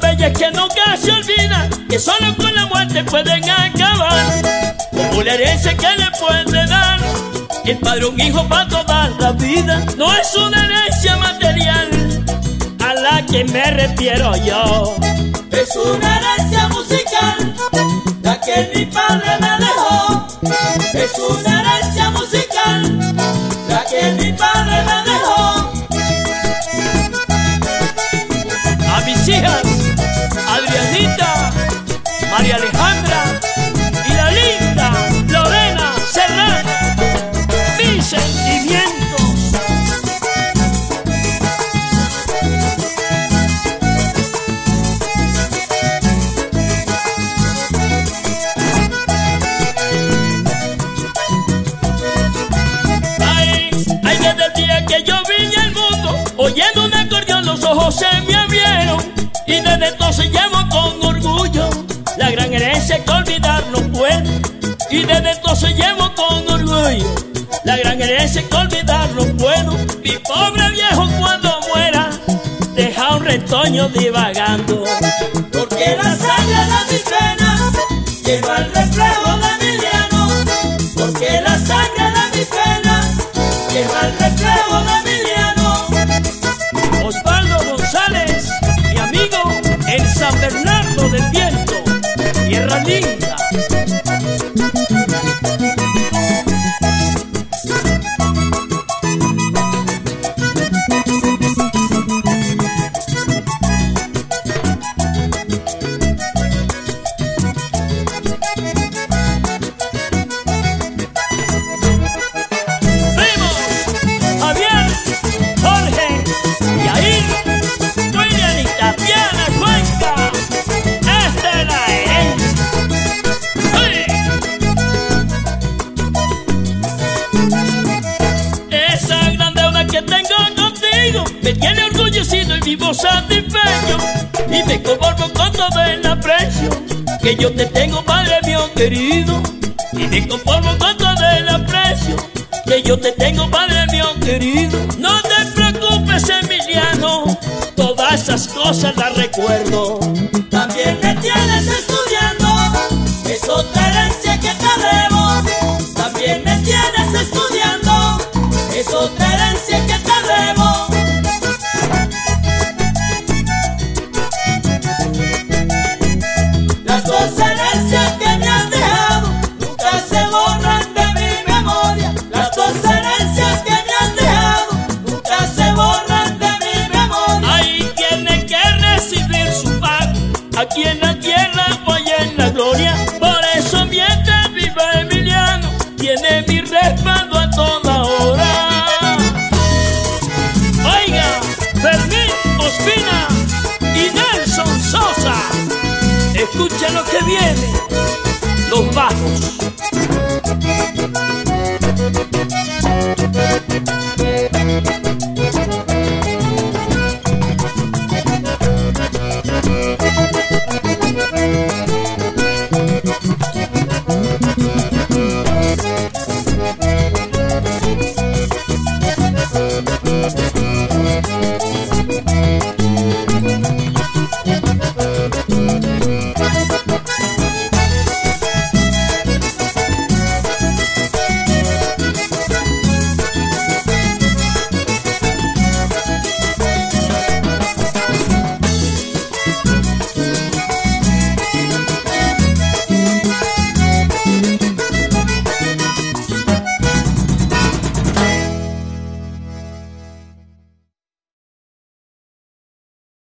bellas que nunca se olvidan, que solo con la muerte pueden acabar. Como la herencia que le puede dar el padre un hijo para toda la vida. No es una herencia material a la que me refiero yo. Es una herencia musical, la que mi padre me dejó. Es una herencia musical, y desde entonces llevo con orgullo la gran herencia que olvidar no puedo y desde entonces llevo con orgullo la gran herencia que olvidar no puedo. Mi pobre viejo cuando muera deja un retoño divagando Porque la me tiene orgullecido y vivo satisfecho. Y me conformo con todo el aprecio que yo te tengo, Padre mío querido. Y me conformo con todo el aprecio que yo te tengo, Padre mío querido. No te preocupes, Emiliano, todas esas cosas las recuerdo. Thank